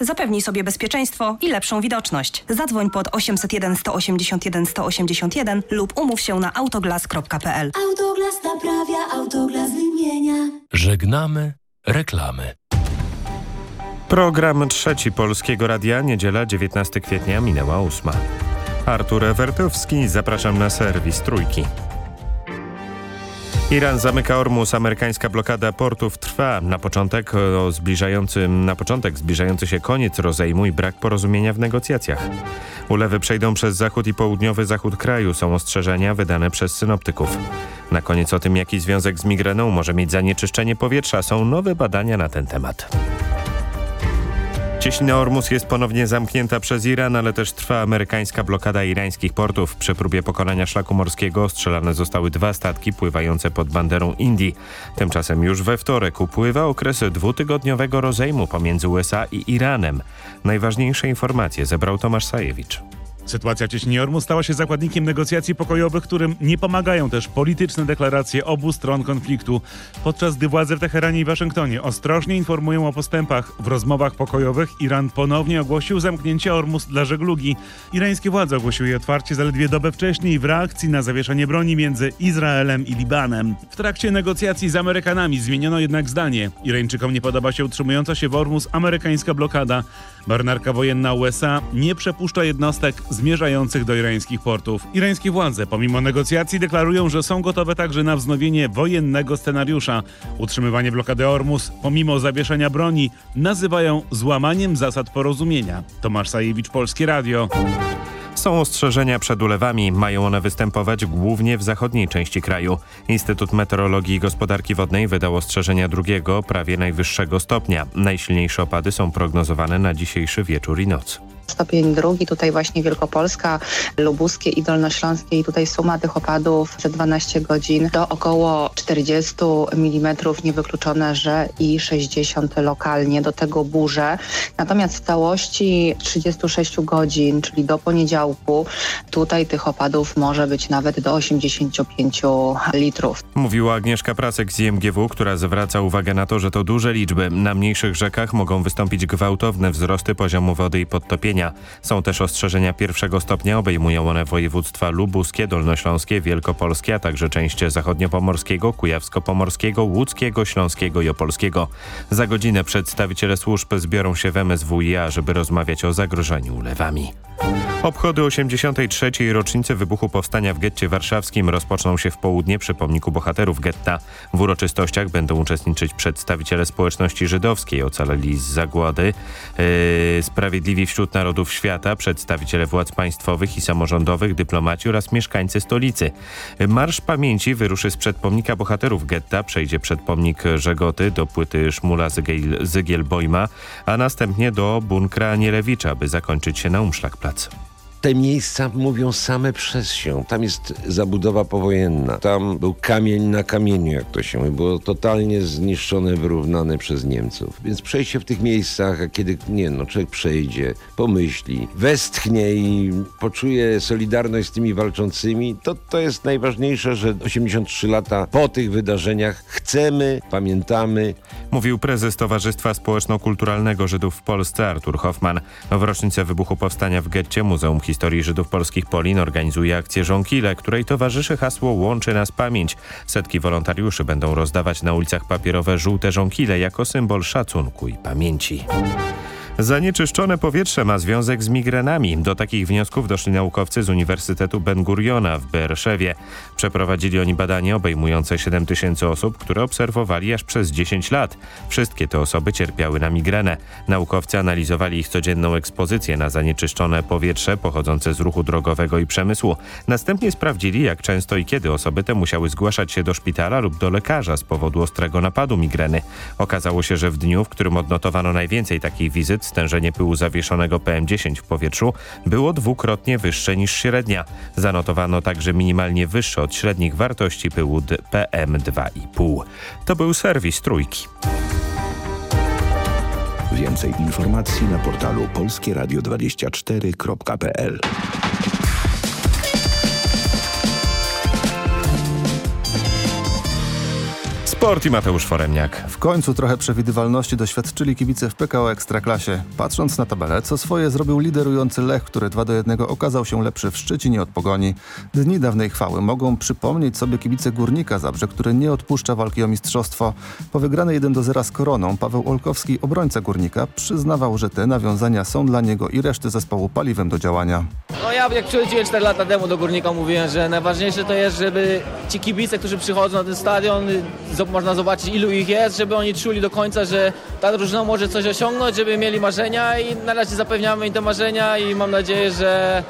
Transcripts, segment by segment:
Zapewnij sobie bezpieczeństwo i lepszą widoczność. Zadzwoń pod 801 181 181 lub umów się na autoglas.pl. Autoglas naprawia, autoglas wymienia. Żegnamy reklamy. Program trzeci Polskiego Radia, niedziela 19 kwietnia, minęła ósma. Artur Ewertowski, zapraszam na serwis Trójki. Iran zamyka Ormus, amerykańska blokada portów trwa. Na początek, o zbliżającym, na początek zbliżający się koniec rozejmu i brak porozumienia w negocjacjach. Ulewy przejdą przez zachód i południowy zachód kraju. Są ostrzeżenia wydane przez synoptyków. Na koniec o tym, jaki związek z migreną może mieć zanieczyszczenie powietrza, są nowe badania na ten temat. Cieśnina Ormus jest ponownie zamknięta przez Iran, ale też trwa amerykańska blokada irańskich portów. Przy próbie pokonania szlaku morskiego strzelane zostały dwa statki pływające pod banderą Indii. Tymczasem już we wtorek upływa okres dwutygodniowego rozejmu pomiędzy USA i Iranem. Najważniejsze informacje zebrał Tomasz Sajewicz. Sytuacja w Cieśninie Ormu stała się zakładnikiem negocjacji pokojowych, którym nie pomagają też polityczne deklaracje obu stron konfliktu. Podczas gdy władze w Teheranie i Waszyngtonie ostrożnie informują o postępach w rozmowach pokojowych, Iran ponownie ogłosił zamknięcie Ormus dla żeglugi. Irańskie władze ogłosiły je otwarcie zaledwie dobę wcześniej w reakcji na zawieszenie broni między Izraelem i Libanem. W trakcie negocjacji z Amerykanami zmieniono jednak zdanie. Irańczykom nie podoba się utrzymująca się w Ormus amerykańska blokada. Marynarka wojenna USA nie przepuszcza jednostek zmierzających do irańskich portów. Irańskie władze pomimo negocjacji deklarują, że są gotowe także na wznowienie wojennego scenariusza. Utrzymywanie blokady Ormus pomimo zawieszenia broni nazywają złamaniem zasad porozumienia. Tomasz Sajewicz, Polskie Radio. Są ostrzeżenia przed ulewami. Mają one występować głównie w zachodniej części kraju. Instytut Meteorologii i Gospodarki Wodnej wydał ostrzeżenia drugiego, prawie najwyższego stopnia. Najsilniejsze opady są prognozowane na dzisiejszy wieczór i noc stopień drugi, tutaj właśnie Wielkopolska, Lubuskie i Dolnośląskie i tutaj suma tych opadów za 12 godzin do około 40 mm, niewykluczone, że i 60 lokalnie, do tego burze. Natomiast w całości 36 godzin, czyli do poniedziałku, tutaj tych opadów może być nawet do 85 litrów. Mówiła Agnieszka Prasek z IMGW, która zwraca uwagę na to, że to duże liczby. Na mniejszych rzekach mogą wystąpić gwałtowne wzrosty poziomu wody i podtopienia. Są też ostrzeżenia pierwszego stopnia, obejmują one województwa lubuskie, dolnośląskie, wielkopolskie, a także część zachodniopomorskiego, kujawsko-pomorskiego, łódzkiego, śląskiego i opolskiego. Za godzinę przedstawiciele służb zbiorą się w MSWiA, żeby rozmawiać o zagrożeniu ulewami. Obchody 83. rocznicy wybuchu powstania w getcie warszawskim rozpoczną się w południe przy pomniku bohaterów getta. W uroczystościach będą uczestniczyć przedstawiciele społeczności żydowskiej, ocaleli z zagłady, yy, sprawiedliwi wśród narodów świata, przedstawiciele władz państwowych i samorządowych, dyplomaci oraz mieszkańcy stolicy. Marsz Pamięci wyruszy z przedpomnika bohaterów getta, przejdzie przed pomnik Żegoty do płyty Szmula Zygiel-Bojma, a następnie do bunkra Nielewicza, by zakończyć się na Umszlagplatz te miejsca mówią same przez się. Tam jest zabudowa powojenna. Tam był kamień na kamieniu, jak to się mówi. Było totalnie zniszczone, wyrównane przez Niemców. Więc przejście w tych miejscach, a kiedy, nie no, człowiek przejdzie, pomyśli, westchnie i poczuje solidarność z tymi walczącymi, to to jest najważniejsze, że 83 lata po tych wydarzeniach chcemy, pamiętamy. Mówił prezes Towarzystwa Społeczno-Kulturalnego Żydów w Polsce Artur Hoffman. W rocznicę wybuchu powstania w getcie Muzeum Historii Żydów Polskich Polin organizuje akcję Żonkile, której towarzyszy hasło Łączy nas pamięć. Setki wolontariuszy będą rozdawać na ulicach papierowe żółte żonkile jako symbol szacunku i pamięci. Zanieczyszczone powietrze ma związek z migrenami. Do takich wniosków doszli naukowcy z Uniwersytetu Ben Guriona w Berszewie. Przeprowadzili oni badanie obejmujące 7 tysięcy osób, które obserwowali aż przez 10 lat. Wszystkie te osoby cierpiały na migrenę. Naukowcy analizowali ich codzienną ekspozycję na zanieczyszczone powietrze pochodzące z ruchu drogowego i przemysłu. Następnie sprawdzili, jak często i kiedy osoby te musiały zgłaszać się do szpitala lub do lekarza z powodu ostrego napadu migreny. Okazało się, że w dniu, w którym odnotowano najwięcej takich wizyt, stężenie pyłu zawieszonego PM10 w powietrzu było dwukrotnie wyższe niż średnia. Zanotowano także minimalnie wyższe od średnich wartości pyłu PM2,5. To był serwis Trójki. Więcej informacji na portalu polskieradio24.pl Sport i Mateusz Foremniak. W końcu trochę przewidywalności doświadczyli kibice w PKO Ekstraklasie. Patrząc na tabelę, co swoje zrobił liderujący Lech, który 2 do 1 okazał się lepszy w Szczecinie od Pogoni. Dni dawnej chwały mogą przypomnieć sobie kibice Górnika Zabrze, który nie odpuszcza walki o mistrzostwo. Po wygranej 1 do 0 z Koroną Paweł Olkowski, obrońca Górnika, przyznawał, że te nawiązania są dla niego i reszty zespołu paliwem do działania. No ja jak przychodziłem 4 lata temu do Górnika mówiłem, że najważniejsze to jest, żeby ci kibice, którzy przychodzą na ten stadion, można zobaczyć ilu ich jest, żeby oni czuli do końca, że ta drużyna może coś osiągnąć, żeby mieli marzenia i na razie zapewniamy im te marzenia i mam nadzieję, że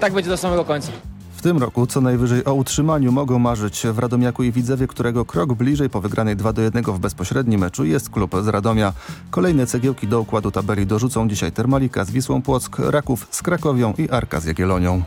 tak będzie do samego końca. W tym roku co najwyżej o utrzymaniu mogą marzyć w Radomiaku i Widzewie, którego krok bliżej po wygranej 2 do 1 w bezpośrednim meczu jest klub z Radomia. Kolejne cegiełki do układu tabeli dorzucą dzisiaj Termalika z Wisłą Płock, Raków z Krakowią i Arka z Jagiellonią.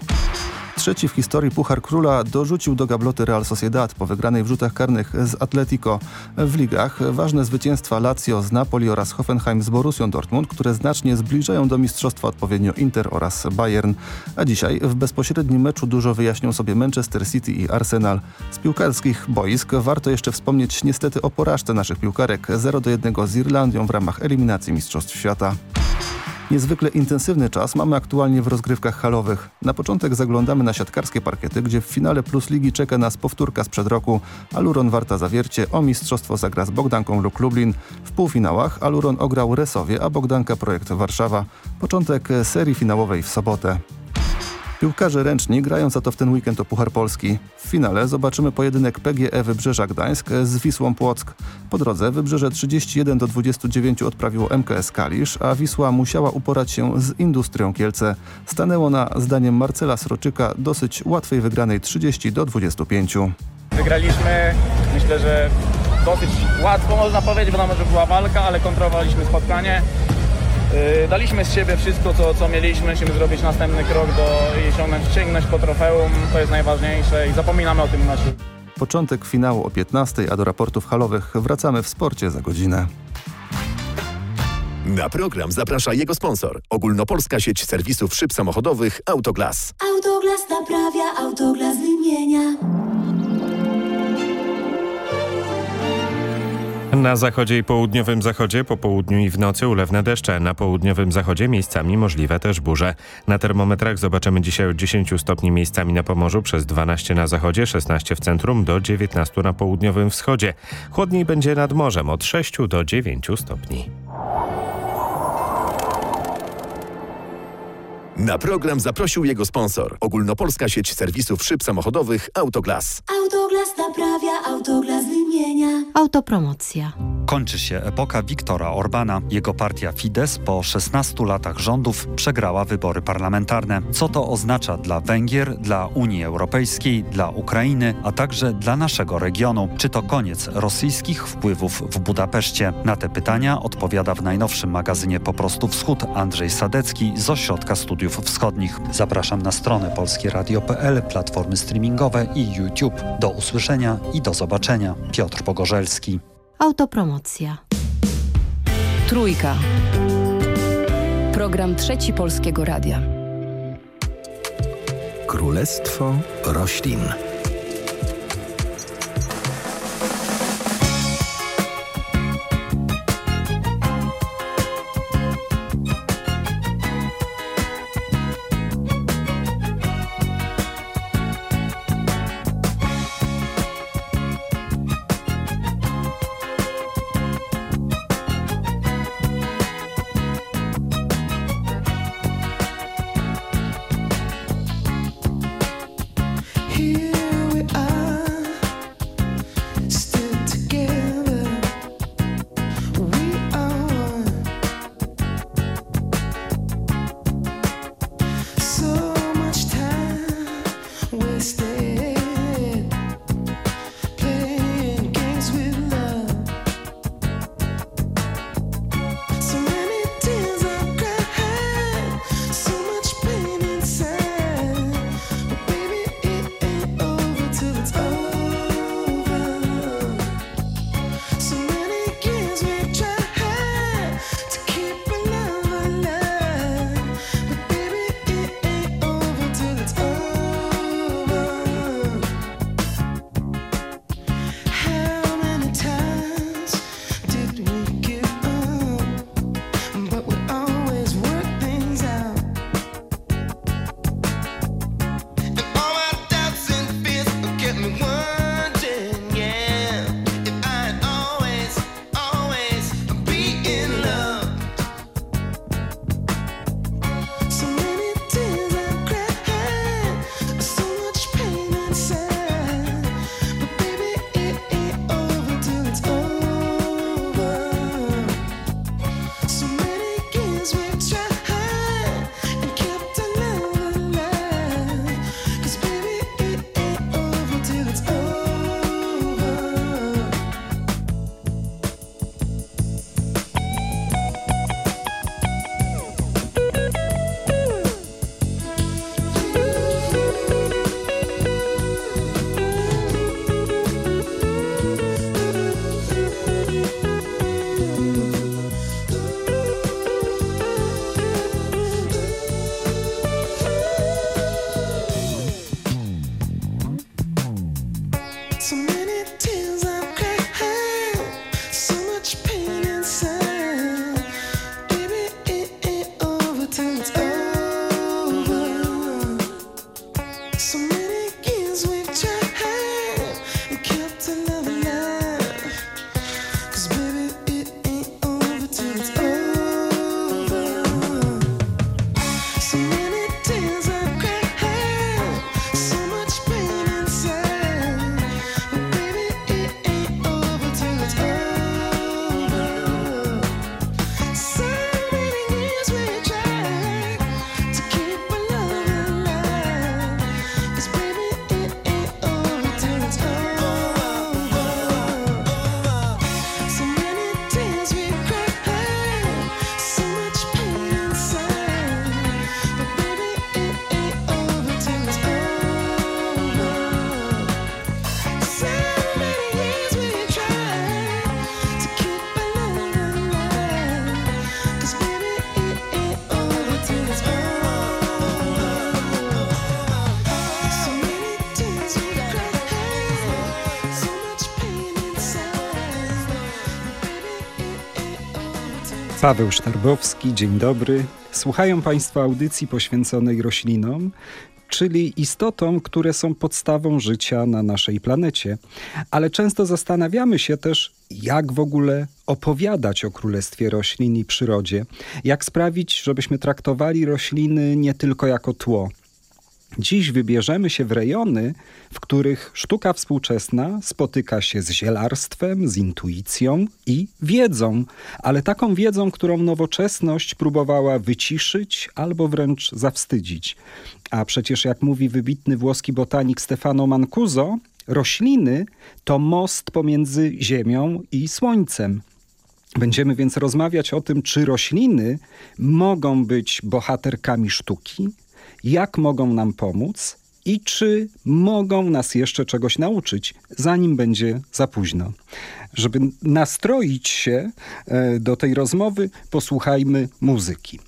Trzeci w historii Puchar Króla dorzucił do gabloty Real Sociedad po wygranej w rzutach karnych z Atletico. W ligach ważne zwycięstwa Lazio z Napoli oraz Hoffenheim z Borussią Dortmund, które znacznie zbliżają do mistrzostwa odpowiednio Inter oraz Bayern. A dzisiaj w bezpośrednim meczu dużo wyjaśnią sobie Manchester City i Arsenal. Z piłkarskich boisk warto jeszcze wspomnieć niestety o porażce naszych piłkarek 0 do 1 z Irlandią w ramach eliminacji Mistrzostw Świata. Niezwykle intensywny czas mamy aktualnie w rozgrywkach halowych. Na początek zaglądamy na siatkarskie parkiety, gdzie w finale Plus Ligi czeka nas powtórka sprzed roku. Aluron Warta Zawiercie o mistrzostwo zagra z Bogdanką lub Lublin. W półfinałach Aluron ograł Resowie, a Bogdanka Projekt Warszawa. Początek serii finałowej w sobotę. Piłkarze ręczni grają za to w ten weekend o Puchar Polski. W finale zobaczymy pojedynek PGE Wybrzeża Gdańsk z Wisłą Płock. Po drodze Wybrzeże 31 do 29 odprawiło MKS Kalisz, a Wisła musiała uporać się z Industrią Kielce. Stanęło na, zdaniem Marcela Sroczyka, dosyć łatwej wygranej 30 do 25. Wygraliśmy, myślę, że dosyć łatwo można powiedzieć, bo była walka, ale kontrolowaliśmy spotkanie. Yy, daliśmy z siebie wszystko, co, co mieliśmy. Musimy zrobić następny krok do sięgnąć, sięgnąć po trofeum. To jest najważniejsze i zapominamy o tym meczu. Początek finału o 15, a do raportów halowych wracamy w sporcie za godzinę. Na program zaprasza jego sponsor. Ogólnopolska sieć serwisów szyb samochodowych Autoglas. Autoglas naprawia, Autoglas wymienia. Na zachodzie i południowym zachodzie, po południu i w nocy ulewne deszcze. Na południowym zachodzie miejscami możliwe też burze. Na termometrach zobaczymy dzisiaj od 10 stopni miejscami na Pomorzu, przez 12 na zachodzie, 16 w centrum, do 19 na południowym wschodzie. Chłodniej będzie nad morzem od 6 do 9 stopni. Na program zaprosił jego sponsor. Ogólnopolska sieć serwisów szyb samochodowych Autoglas. Autoglas naprawia, Autoglas wymienia. Autopromocja. Kończy się epoka Viktora Orbana. Jego partia Fidesz po 16 latach rządów przegrała wybory parlamentarne. Co to oznacza dla Węgier, dla Unii Europejskiej, dla Ukrainy, a także dla naszego regionu? Czy to koniec rosyjskich wpływów w Budapeszcie? Na te pytania odpowiada w najnowszym magazynie Po prostu Wschód Andrzej Sadecki z Ośrodka Studiów Wschodnich. Zapraszam na stronę polskieradio.pl, platformy streamingowe i YouTube. Do usłyszenia i do zobaczenia. Piotr Pogorzelski. Autopromocja. Trójka. Program Trzeci Polskiego Radia. Królestwo roślin. Paweł Sztarbowski, dzień dobry. Słuchają Państwo audycji poświęconej roślinom, czyli istotom, które są podstawą życia na naszej planecie. Ale często zastanawiamy się też, jak w ogóle opowiadać o królestwie roślin i przyrodzie, jak sprawić, żebyśmy traktowali rośliny nie tylko jako tło, Dziś wybierzemy się w rejony, w których sztuka współczesna spotyka się z zielarstwem, z intuicją i wiedzą, ale taką wiedzą, którą nowoczesność próbowała wyciszyć albo wręcz zawstydzić. A przecież, jak mówi wybitny włoski botanik Stefano Mancuso, rośliny to most pomiędzy Ziemią i Słońcem. Będziemy więc rozmawiać o tym, czy rośliny mogą być bohaterkami sztuki, jak mogą nam pomóc i czy mogą nas jeszcze czegoś nauczyć, zanim będzie za późno. Żeby nastroić się e, do tej rozmowy, posłuchajmy muzyki.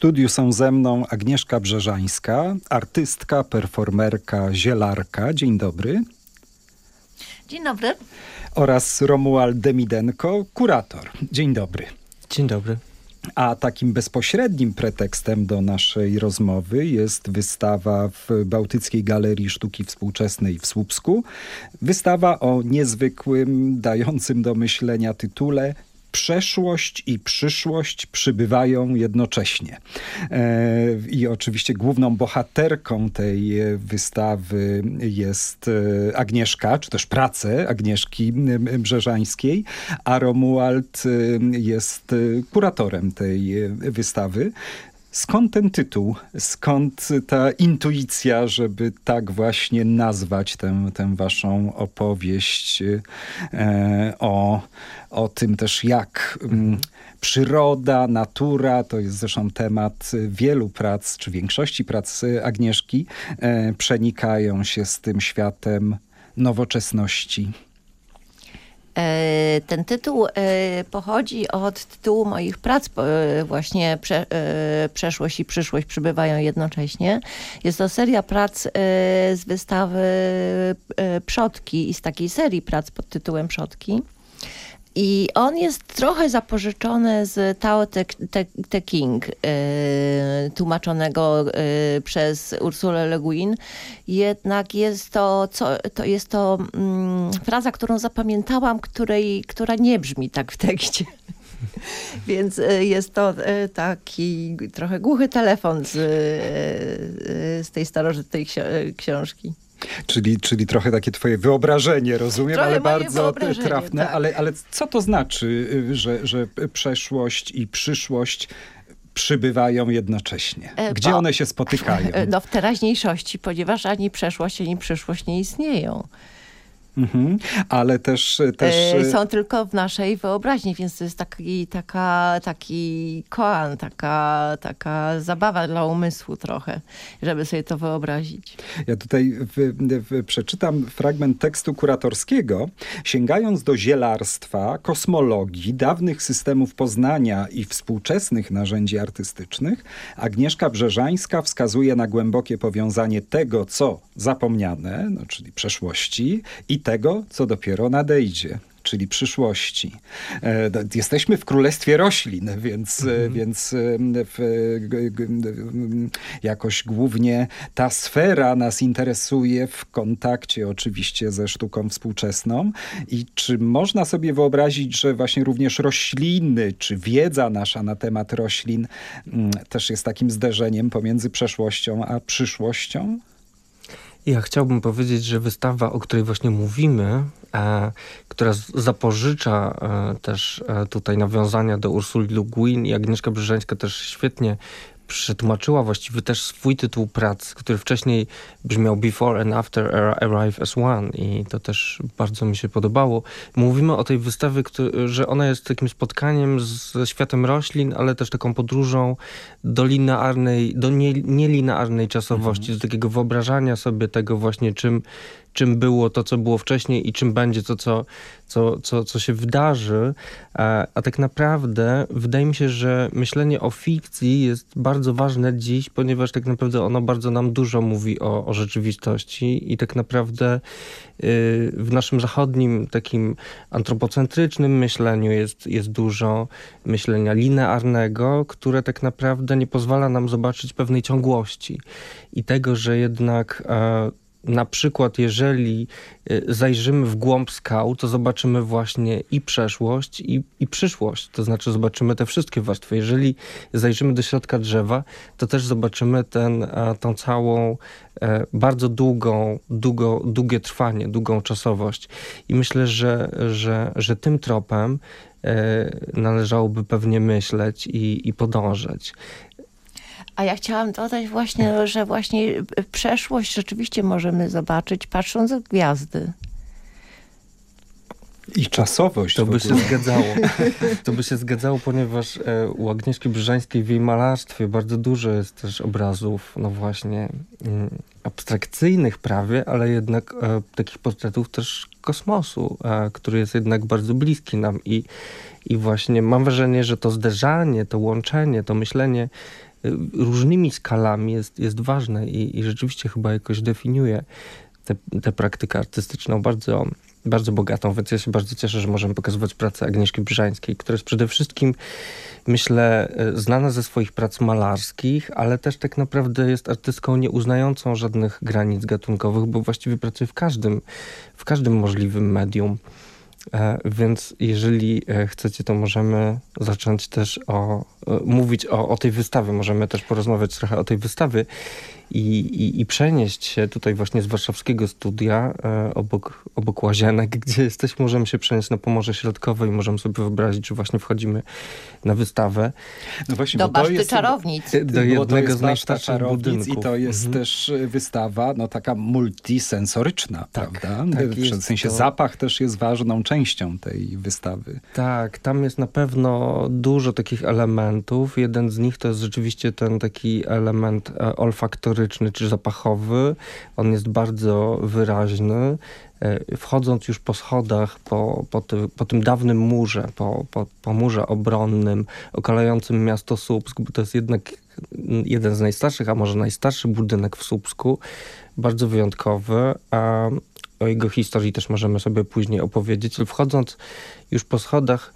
Studiu są ze mną Agnieszka Brzeżańska, artystka, performerka, zielarka. Dzień dobry. Dzień dobry. Oraz Romuald Demidenko, kurator. Dzień dobry. Dzień dobry. A takim bezpośrednim pretekstem do naszej rozmowy jest wystawa w Bałtyckiej Galerii Sztuki Współczesnej w Słupsku. Wystawa o niezwykłym, dającym do myślenia tytule przeszłość i przyszłość przybywają jednocześnie. E, I oczywiście główną bohaterką tej wystawy jest e, Agnieszka, czy też prace Agnieszki Brzeżańskiej, a Romuald e, jest kuratorem tej wystawy. Skąd ten tytuł? Skąd ta intuicja, żeby tak właśnie nazwać tę, tę waszą opowieść e, o, o tym też jak m, przyroda, natura, to jest zresztą temat wielu prac, czy większości prac Agnieszki, e, przenikają się z tym światem nowoczesności. Ten tytuł pochodzi od tytułu moich prac, właśnie Prze Przeszłość i przyszłość przybywają jednocześnie. Jest to seria prac z wystawy Przodki i z takiej serii prac pod tytułem Przodki. I on jest trochę zapożyczony z Tao Te, Te, Te King, yy, tłumaczonego yy, przez Ursulę Le Guin. Jednak jest to, co, to, jest to mm, fraza, którą zapamiętałam, której, która nie brzmi tak w tekście. Więc y, jest to y, taki trochę głuchy telefon z, y, z tej starożytnej książki. Czyli, czyli trochę takie twoje wyobrażenie, rozumiem, trochę ale bardzo trafne. Tak. Ale, ale co to znaczy, że, że przeszłość i przyszłość przybywają jednocześnie? Gdzie Bo, one się spotykają? No w teraźniejszości, ponieważ ani przeszłość, ani przyszłość nie istnieją. Mhm. Ale też, też... Są tylko w naszej wyobraźni, więc to jest taki, taka, taki koan, taka, taka zabawa dla umysłu trochę, żeby sobie to wyobrazić. Ja tutaj w, w, przeczytam fragment tekstu kuratorskiego. Sięgając do zielarstwa, kosmologii, dawnych systemów poznania i współczesnych narzędzi artystycznych, Agnieszka Brzeżańska wskazuje na głębokie powiązanie tego, co zapomniane, no, czyli przeszłości, i tego, co dopiero nadejdzie czyli przyszłości. E, jesteśmy w królestwie roślin, więc, mhm. więc w, jakoś głównie ta sfera nas interesuje w kontakcie oczywiście ze sztuką współczesną. I czy można sobie wyobrazić, że właśnie również rośliny, czy wiedza nasza na temat roślin też jest takim zderzeniem pomiędzy przeszłością a przyszłością? Ja chciałbym powiedzieć, że wystawa, o której właśnie mówimy, e, która zapożycza e, też e, tutaj nawiązania do Ursuli Le Guin i Agnieszka Brzeżańska też świetnie przetłumaczyła właściwie też swój tytuł prac, który wcześniej brzmiał Before and After Arrive as One i to też bardzo mi się podobało. Mówimy o tej wystawie, że ona jest takim spotkaniem ze światem roślin, ale też taką podróżą do linearnej, do nielinearnej czasowości, mhm. do takiego wyobrażania sobie tego właśnie, czym czym było to, co było wcześniej i czym będzie to, co, co, co, co się wydarzy. A, tak naprawdę wydaje mi się, że myślenie o fikcji jest bardzo ważne dziś, ponieważ tak naprawdę ono bardzo nam dużo mówi o, o rzeczywistości i tak naprawdę y, w naszym zachodnim takim antropocentrycznym myśleniu jest, jest dużo myślenia linearnego, które tak naprawdę nie pozwala nam zobaczyć pewnej ciągłości i tego, że jednak na przykład, jeżeli y, zajrzymy w głąb skał, to zobaczymy właśnie i przeszłość, i, i przyszłość. To znaczy zobaczymy te wszystkie warstwy. Jeżeli zajrzymy do środka drzewa, to też zobaczymy ten, tą całą e, bardzo długą, długo, długie trwanie, długą czasowość. I myślę, że, że, że tym tropem e, należałoby pewnie myśleć i, i podążać. A ja chciałam dodać właśnie, że właśnie przeszłość rzeczywiście możemy zobaczyć patrząc w gwiazdy. I czasowość. To by się zgadzało. To by się zgadzało, ponieważ e, u Agnieszki Brzeżańskiej w jej malarstwie bardzo dużo jest też obrazów, no właśnie, mm, abstrakcyjnych prawie, ale jednak e, takich portretów też kosmosu, e, który jest jednak bardzo bliski nam i, i właśnie mam wrażenie, że to zderzanie, to łączenie, to myślenie różnymi skalami jest, jest ważne i, i rzeczywiście chyba jakoś definiuje tę praktykę artystyczną bardzo, bardzo bogatą, więc ja się bardzo cieszę, że możemy pokazywać pracę Agnieszki Brzańskiej, która jest przede wszystkim, myślę, e, znana ze swoich prac malarskich, ale też tak naprawdę jest artystką nieuznającą żadnych granic gatunkowych, bo właściwie pracuje w każdym, w każdym możliwym medium. E, więc jeżeli e, chcecie, to możemy zacząć też o, mówić o, o tej wystawie. Możemy też porozmawiać trochę o tej wystawie i, i, i przenieść się tutaj właśnie z warszawskiego studia e, obok, obok Łazienek, gdzie jesteśmy, możemy się przenieść na Pomorze Środkowe i możemy sobie wyobrazić, że właśnie wchodzimy na wystawę. No właśnie, do baszty jest, czarownic. Do jednego z najstarszych budynków. I to jest mhm. też wystawa no, taka multisensoryczna, tak, prawda? Tak w sensie to... zapach też jest ważną częścią tej wystawy. Tak, tam jest na pewno dużo takich elementów. Jeden z nich to jest rzeczywiście ten taki element e, olfaktoryczny, sensoryczny czy zapachowy. On jest bardzo wyraźny. E, wchodząc już po schodach, po, po, ty, po tym dawnym murze, po, po, po murze obronnym, okalającym miasto Słupsk, bo to jest jednak jeden z najstarszych, a może najstarszy budynek w Słupsku, bardzo wyjątkowy, a o jego historii też możemy sobie później opowiedzieć. Wchodząc już po schodach,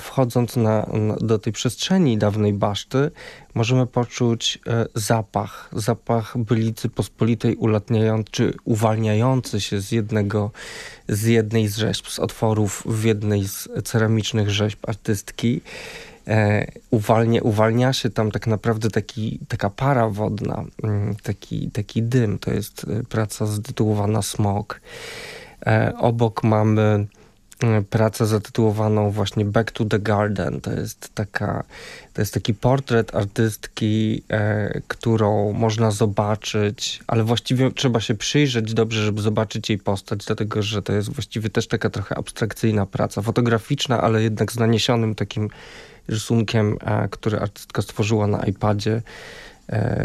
wchodząc na, na, do tej przestrzeni dawnej baszty, możemy poczuć e, zapach, zapach bylicy pospolitej ulatniający, uwalniający się z jednego, z jednej z rzeźb, z otworów w jednej z ceramicznych rzeźb artystki. E, uwalnia, uwalnia się tam tak naprawdę taki, taka para wodna, mm, taki, taki dym. To jest e, praca zatytułowana Smog. E, obok mamy E, pracę zatytułowaną właśnie Back to the Garden. To jest, taka, to jest taki portret artystki, e, którą można zobaczyć, ale właściwie trzeba się przyjrzeć dobrze, żeby zobaczyć jej postać, dlatego że to jest właściwie też taka trochę abstrakcyjna praca, fotograficzna, ale jednak z naniesionym takim rysunkiem, e, który artystka stworzyła na iPadzie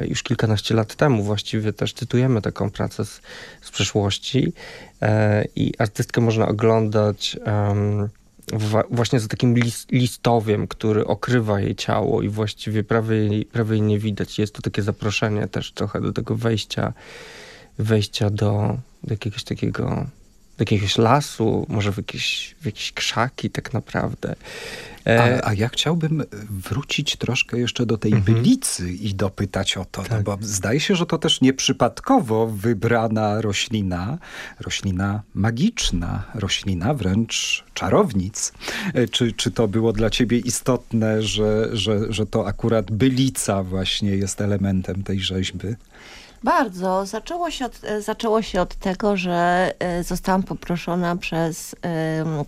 już kilkanaście lat temu właściwie też cytujemy taką pracę z, z przeszłości e, i artystkę można oglądać właśnie za takim list, listowiem, który okrywa jej ciało i właściwie prawie prawie jej nie widać. Jest to takie zaproszenie też trochę do tego wejścia, wejścia do, do jakiegoś takiego do jakiegoś lasu, może w jakieś, w jakieś krzaki tak naprawdę. E, a, a, ja chciałbym wrócić troszkę jeszcze do tej mhm. bylicy i dopytać o to, no tak. no bo zdaje się, że to też nieprzypadkowo wybrana roślina, roślina magiczna, roślina wręcz czarownic. E, czy, czy to było dla ciebie istotne, że, że, że to akurat bylica właśnie jest elementem tej rzeźby? Bardzo. Zaczęło się od, e, zaczęło się od tego, że e, zostałam poproszona przez e,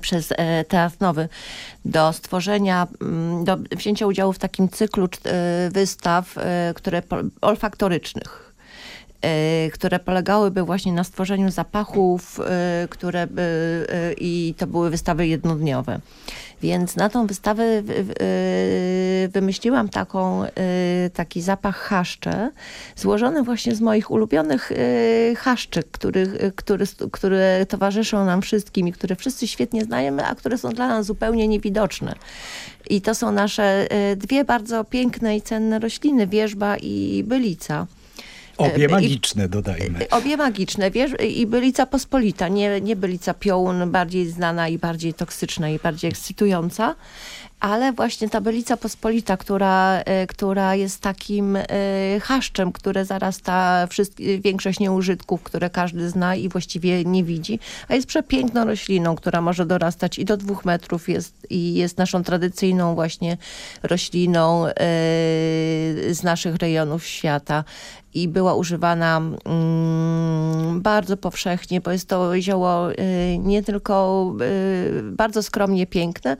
przez Teatr Nowy do stworzenia, mm, do wzięcia udziału w takim cyklu wystaw które, olfaktorycznych które polegałyby właśnie na stworzeniu zapachów, które by, i to były wystawy jednodniowe. Więc na tą wystawę wymyśliłam taką, taki zapach chaszcze, złożony właśnie z moich ulubionych chaszczyk, który, który, które towarzyszą nam wszystkim i które wszyscy świetnie znajemy, a które są dla nas zupełnie niewidoczne. I to są nasze dwie bardzo piękne i cenne rośliny, wierzba i bylica. Obie magiczne, dodajmy. Obie magiczne, wiesz, i bylica pospolita, nie, nie bylica piołun, bardziej znana i bardziej toksyczna i bardziej ekscytująca, ale właśnie ta bylica pospolita, która, e, która jest takim e, chaszczem, które zarasta większość nieużytków, które każdy zna i właściwie nie widzi, a jest przepiękną rośliną, która może dorastać i do dwóch metrów jest, i jest naszą tradycyjną właśnie rośliną e, z naszych rejonów świata i była używana mm, bardzo powszechnie, bo jest to zioło y, nie tylko y, bardzo skromnie piękne,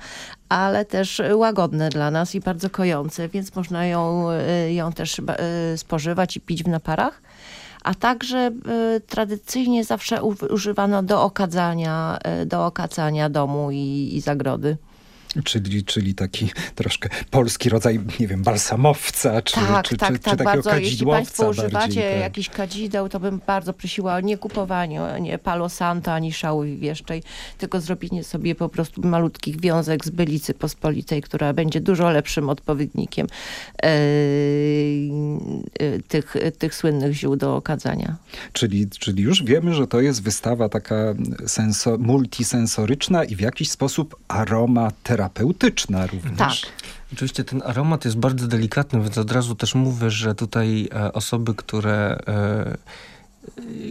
ale też łagodne dla nas i bardzo kojące, więc można ją, y, ją też spożywać i pić w naparach. A także tradycyjnie zawsze używano do okadzania, do okadzania domu i, i zagrody. Czyli, czyli taki troszkę polski rodzaj, nie wiem, balsamowca, czy, tak, czy, tak, czy, tak, czy takiego bardzo. Jeśli Państwo używacie tak. jakichś kadzideł, to bym bardzo prosiła o nie kupowanie nie Palo Santo, ani szału wieszczej, tylko zrobienie sobie po prostu malutkich wiązek z bylicy pospolitej, która będzie dużo lepszym odpowiednikiem e, e, tych, tych słynnych ziół do okadzania. Czyli, czyli już wiemy, że to jest wystawa taka senso, multisensoryczna i w jakiś sposób aromaterapeutyczna również. Tak. Oczywiście ten aromat jest bardzo delikatny, więc od razu też mówię, że tutaj e, osoby, które, e,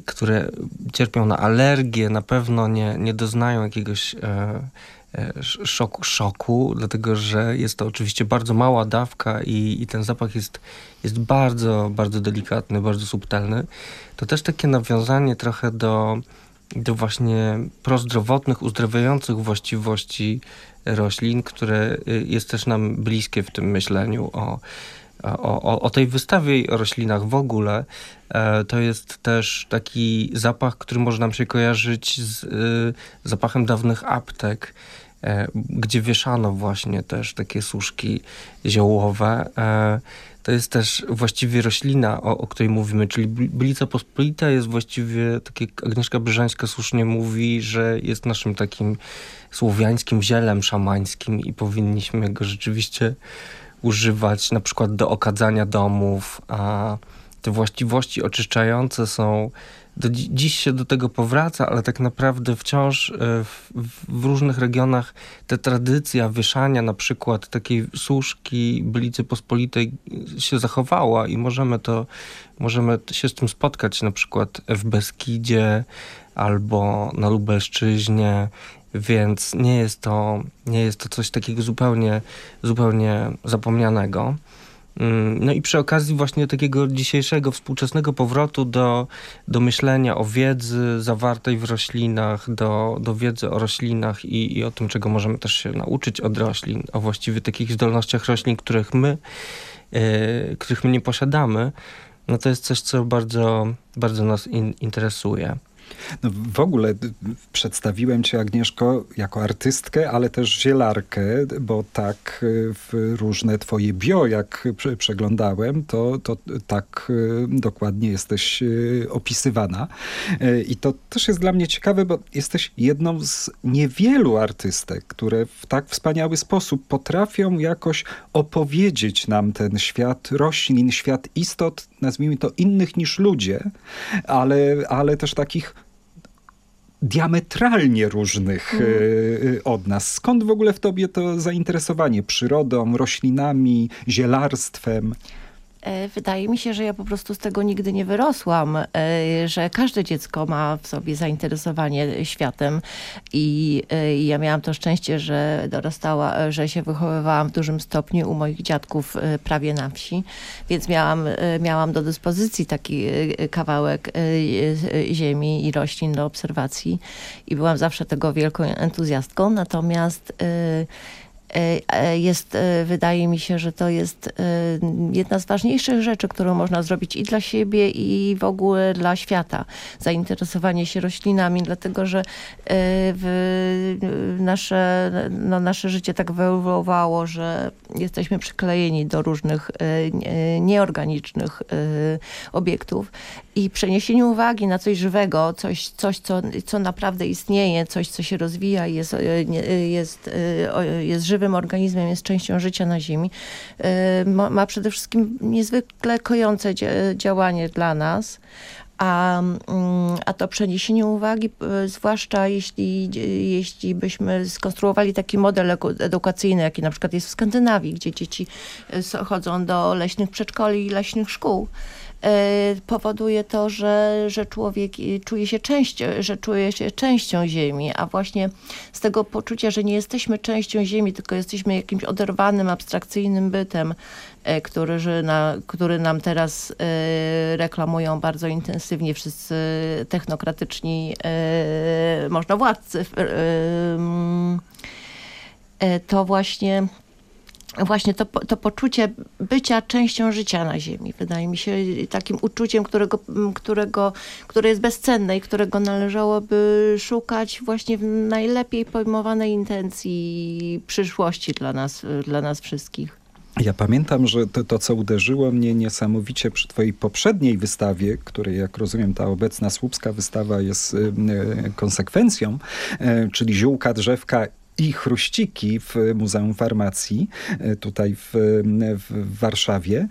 które cierpią na alergię, na pewno nie, nie doznają jakiegoś e, szoku, szoku, dlatego że jest to oczywiście bardzo mała dawka i, i ten zapach jest, jest bardzo, bardzo delikatny, bardzo subtelny. To też takie nawiązanie trochę do, do właśnie prozdrowotnych, uzdrawiających właściwości roślin, które y, jest też nam bliskie w tym myśleniu o, o, o, tej wystawie i o roślinach w ogóle. E, To jest też taki zapach, który może nam się kojarzyć z y, zapachem dawnych aptek, e, gdzie wieszano właśnie też takie suszki ziołowe. To jest też właściwie roślina, o, o której mówimy, czyli bl- Blica pospolita jest właściwie, tak jak Agnieszka Brzeżańska słusznie mówi, że jest naszym takim słowiańskim zielem szamańskim i powinniśmy go rzeczywiście używać na przykład do okadzania domów, a te właściwości oczyszczające są do, dzi- dziś się do tego powraca, ale tak naprawdę wciąż e, w, w różnych regionach ta tradycja wieszania na przykład takiej suszki Bylicy Pospolitej się zachowała i możemy to, możemy się z tym spotkać na przykład w Beskidzie albo na Lubelszczyźnie, więc nie jest to, nie jest to coś takiego zupełnie, zupełnie zapomnianego. Mm, No i przy okazji właśnie takiego dzisiejszego współczesnego powrotu do, do myślenia o wiedzy zawartej w roślinach, do, do wiedzy o roślinach i, i o tym, czego możemy też się nauczyć od roślin, o właściwie takich zdolnościach roślin, których my, yy, których my nie posiadamy, no to jest coś, co bardzo, bardzo nas in, interesuje. No, w ogóle przedstawiłem cię, Agnieszko, jako artystkę, ale też zielarkę, bo tak y, w różne twoje bio, jak prze- przeglądałem, to, to tak y, dokładnie jesteś y, opisywana. I to też jest dla mnie ciekawe, bo jesteś jedną z niewielu artystek, które w tak wspaniały sposób potrafią jakoś opowiedzieć nam ten świat roślin, świat istot, nazwijmy to innych niż ludzie, ale, ale też takich diametralnie różnych Mhm. y, y, od nas. Skąd w ogóle w tobie to zainteresowanie przyrodą, roślinami, zielarstwem? E, Wydaje mi się, że ja po prostu z tego nigdy nie wyrosłam, e, że każde dziecko ma w sobie zainteresowanie światem i e, ja miałam to szczęście, że dorastała, że się wychowywałam w dużym stopniu u moich dziadków prawie na wsi, więc miałam, miałam do dyspozycji taki kawałek ziemi i roślin do obserwacji i byłam zawsze tego wielką entuzjastką, natomiast jest, e, wydaje mi się, że to jest e, jedna z ważniejszych rzeczy, którą można zrobić i dla siebie, i w ogóle dla świata. Zainteresowanie się roślinami, dlatego że e, nasze, no, nasze życie tak wyewoluowało, że jesteśmy przyklejeni do różnych e, nie- nieorganicznych e, obiektów i przeniesienie uwagi na coś żywego, coś, coś co, co naprawdę istnieje, coś, co się rozwija, i jest, e, e, jest, e, jest żywym organizmem, jest częścią życia na Ziemi, ma, przede wszystkim niezwykle kojące dzia- działanie dla nas. A, mm, a to przeniesienie uwagi, zwłaszcza jeśli, jeśli byśmy skonstruowali taki model edukacyjny, jaki na przykład jest w Skandynawii, gdzie dzieci chodzą do leśnych przedszkoli i leśnych szkół, powoduje to, że, że człowiek e, czuje się, częścią, że czuje się częścią Ziemi, a właśnie z tego poczucia, że nie jesteśmy częścią Ziemi, tylko jesteśmy jakimś oderwanym, abstrakcyjnym bytem, e, który, że na, który nam teraz e, reklamują bardzo intensywnie wszyscy technokratyczni e, można władcy. E, e, to właśnie właśnie to, to poczucie bycia częścią życia na Ziemi. Wydaje mi się takim uczuciem, którego, którego, które jest bezcenne i którego należałoby szukać właśnie w najlepiej pojmowanej intencji przyszłości dla nas, dla nas wszystkich. Ja pamiętam, że to, to, co uderzyło mnie niesamowicie przy twojej poprzedniej wystawie, której, jak rozumiem, ta obecna słupska wystawa jest y, konsekwencją, y, czyli ziółka, drzewka i chruściki w Muzeum Farmacji, tutaj w, w Warszawie,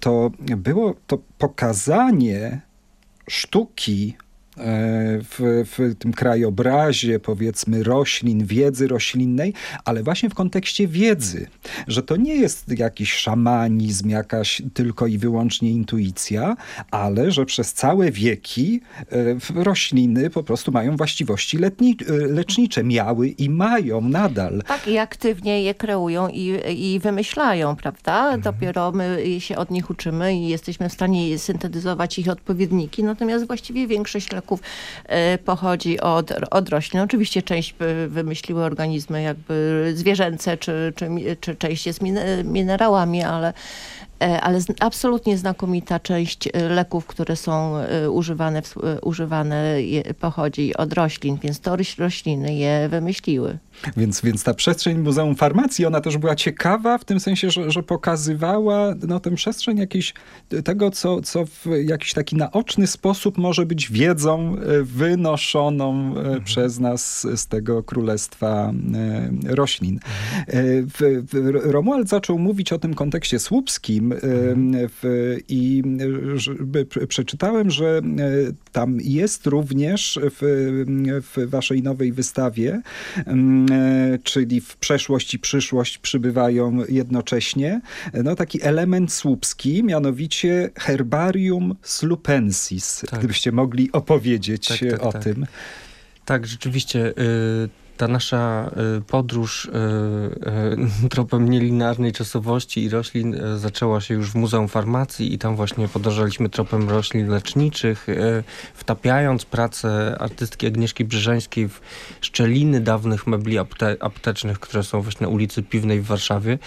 to było to pokazanie sztuki w, w tym krajobrazie, powiedzmy, roślin, wiedzy roślinnej, ale właśnie w kontekście wiedzy, że to nie jest jakiś szamanizm, jakaś tylko i wyłącznie intuicja, ale że przez całe wieki rośliny po prostu mają właściwości letni, lecznicze, miały i mają nadal. Tak, i aktywnie je kreują i, i wymyślają, prawda? Mhm. Dopiero my się od nich uczymy i jesteśmy w stanie syntetyzować ich odpowiedniki, natomiast właściwie większość leków E, pochodzi od, od roślin. Oczywiście część wymyśliły organizmy jakby zwierzęce, czy, czy, czy część jest minerałami, ale E, ale absolutnie znakomita część e, leków, które są e, używane, używane pochodzi od roślin, więc to rośliny je wymyśliły. Więc, więc ta przestrzeń Muzeum Farmacji, ona też była ciekawa w tym sensie, że, że pokazywała no, tę przestrzeń jakiś, tego, co, co w jakiś taki naoczny sposób może być wiedzą wynoszoną mhm. przez nas z tego królestwa roślin. Romuald zaczął mówić o tym kontekście słupskim, w, I przeczytałem, że tam jest również w, w waszej nowej wystawie, czyli w przeszłość i przyszłość przybywają jednocześnie, no taki element słupski, mianowicie herbarium slupensis. Tak. Gdybyście mogli opowiedzieć tak, tak, o tak. tym. Tak, rzeczywiście. Y ta nasza y, podróż y, y, tropem nielinearnej czasowości i roślin zaczęła się już w Muzeum Farmacji i tam właśnie podążaliśmy tropem roślin leczniczych, wtapiając pracę artystki Agnieszki Brzeżeńskiej w szczeliny dawnych mebli apte aptecznych, które są właśnie na ulicy Piwnej w Warszawie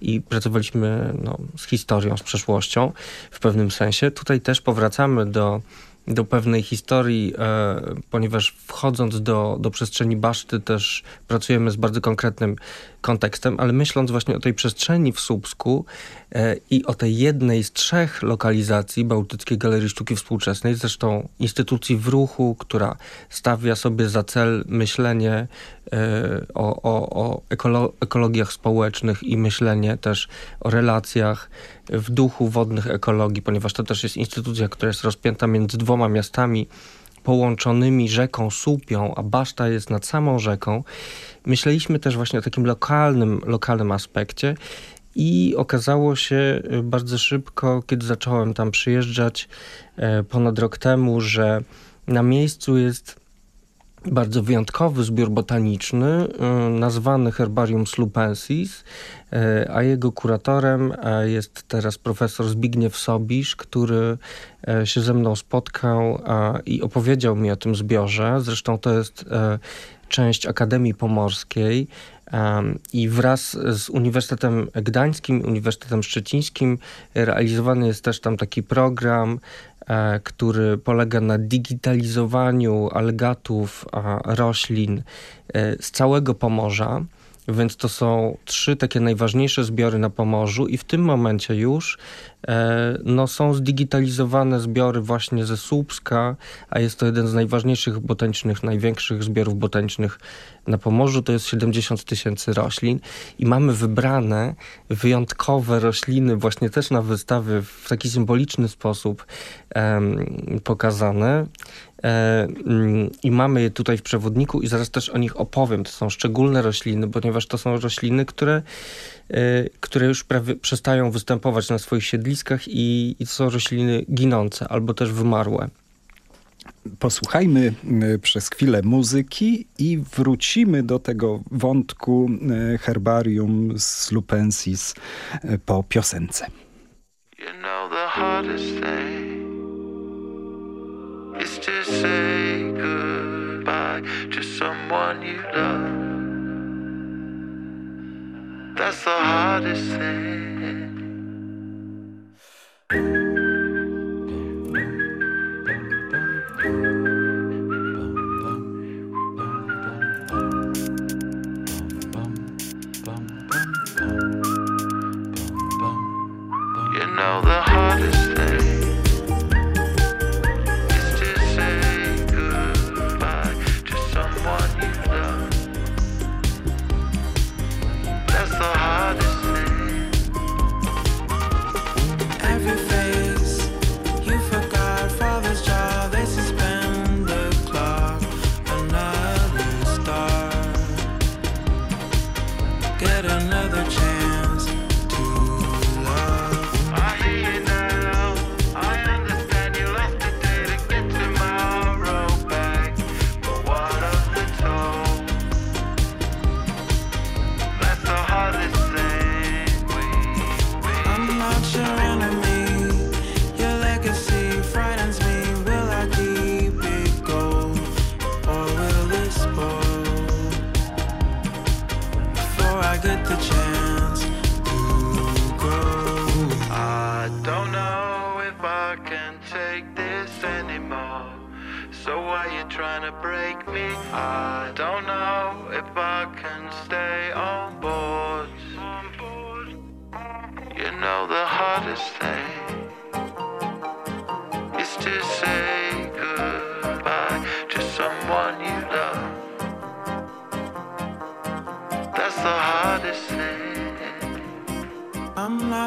i pracowaliśmy no, z historią, z przeszłością w pewnym sensie. Tutaj też powracamy do do pewnej historii, e, ponieważ wchodząc do, do przestrzeni baszty też pracujemy z bardzo konkretnym kontekstem, ale myśląc właśnie o tej przestrzeni w Słupsku i o tej jednej z trzech lokalizacji Bałtyckiej Galerii Sztuki Współczesnej, zresztą instytucji w ruchu, która stawia sobie za cel myślenie e, o, o, o ekolo ekologiach społecznych i myślenie też o relacjach w duchu wodnych ekologii, ponieważ to też jest instytucja, która jest rozpięta między dwoma miastami połączonymi rzeką Słupią, a Baszta jest nad samą rzeką. Myśleliśmy też właśnie o takim lokalnym, lokalnym aspekcie i okazało się y, bardzo szybko, kiedy zacząłem tam przyjeżdżać e, ponad rok temu, że na miejscu jest bardzo wyjątkowy zbiór botaniczny y, nazwany Herbarium Slupensis, y, a jego kuratorem jest teraz profesor Zbigniew Sobisz, który się ze mną spotkał i opowiedział mi o tym zbiorze. Zresztą to jest część Akademii Pomorskiej i wraz z Uniwersytetem Gdańskim, Uniwersytetem Szczecińskim realizowany jest też tam taki program E, który polega na digitalizowaniu algatów, roślin e, z całego Pomorza. Więc to są trzy takie najważniejsze zbiory na Pomorzu i w tym momencie już e, no, są zdigitalizowane zbiory właśnie ze Słupska, a jest to jeden z najważniejszych botanicznych, największych zbiorów botanicznych na Pomorzu. To jest 70 tysięcy roślin i mamy wybrane wyjątkowe rośliny właśnie też na wystawy w taki symboliczny sposób pokazane. E, mm, I mamy je tutaj w przewodniku i zaraz też o nich opowiem. To są szczególne rośliny, ponieważ to są rośliny, które, e, które już prawie przestają występować na swoich siedliskach i, i to są rośliny ginące albo też wymarłe. Posłuchajmy przez chwilę muzyki i wrócimy do tego wątku herbarium z Lupensis po piosence. You know the hardest thing is to say goodbye to someone you love. That's the hardest thing. Know the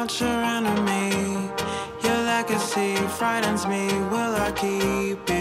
not your enemy. Your legacy frightens me. Will I keep it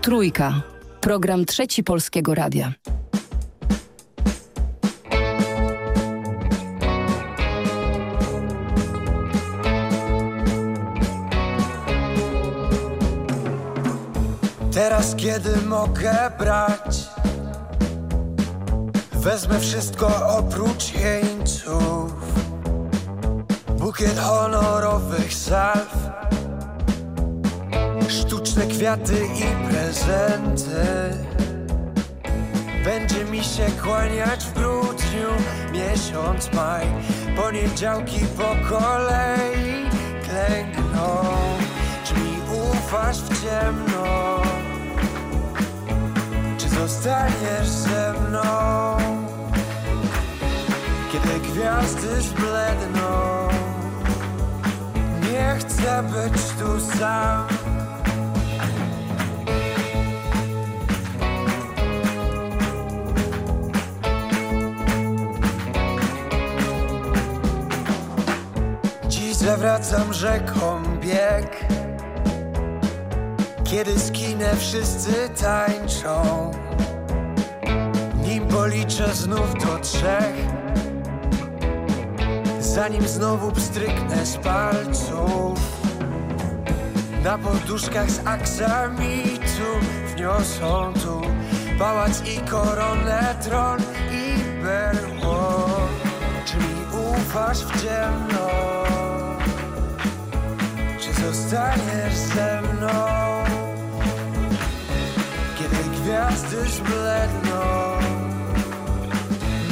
Trójka. Program Trzeci Polskiego Radia. Teraz kiedy mogę brać Wezmę wszystko oprócz jeńców Bukiet honorowych salw Sztuczne kwiaty i prezenty. Będzie mi się kłaniać w grudniu Miesiąc maj. Poniedziałki po kolei klękną. Czy mi ufasz w ciemno? Czy zostaniesz ze mną? Kiedy gwiazdy zbledną. Nie chcę być tu sam zawracam rzeką bieg. Kiedy skinę wszyscy tańczą. Nim policzę znów do trzech. Zanim znowu pstryknę z palców. Na poduszkach z aksamitu Wniosą tu pałac i koronę, tron i berło Czy mi ufasz w ciemno? zostaniesz ze mną Kiedy gwiazdy zbledną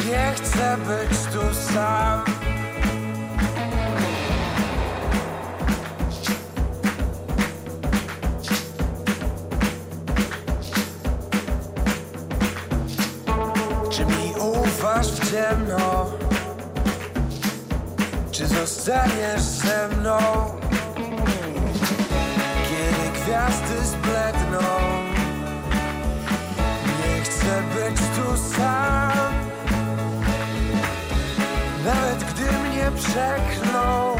Nie chcę być tu sam Czy mi ufasz w ciemno? Czy zostaniesz ze mną? Gwiazdy zbledną. Nie chcę być tu sam. Nawet gdy mnie przeklną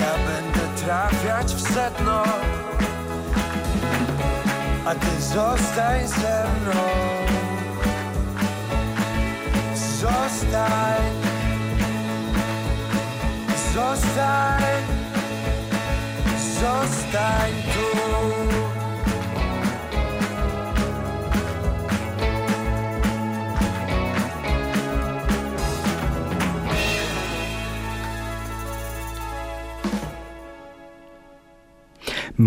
Ja będę trafiać w sedno. A ty zostań ze mną. Zostań. Zostań Zostań tu